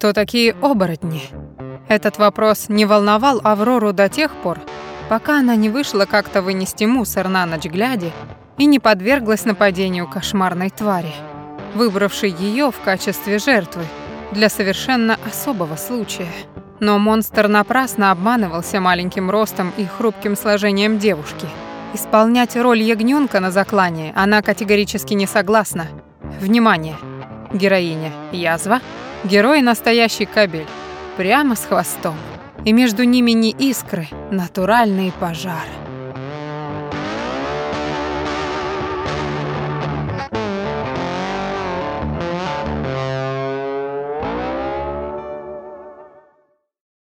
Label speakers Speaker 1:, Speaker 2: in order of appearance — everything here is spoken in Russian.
Speaker 1: Кто такие оборотни? Этот вопрос не волновал Аврору до тех пор, пока она не вышла как-то вынести мусор на ночь глядя и не подверглась нападению кошмарной твари, выбравшей ее в качестве жертвы для совершенно особого случая. Но монстр напрасно обманывался маленьким ростом и хрупким сложением девушки. Исполнять роль ягнёнка на заклании она категорически не согласна. Внимание! Героиня – язва, герой – настоящий кабель, прямо с хвостом. И между ними не искры, натуральный пожар.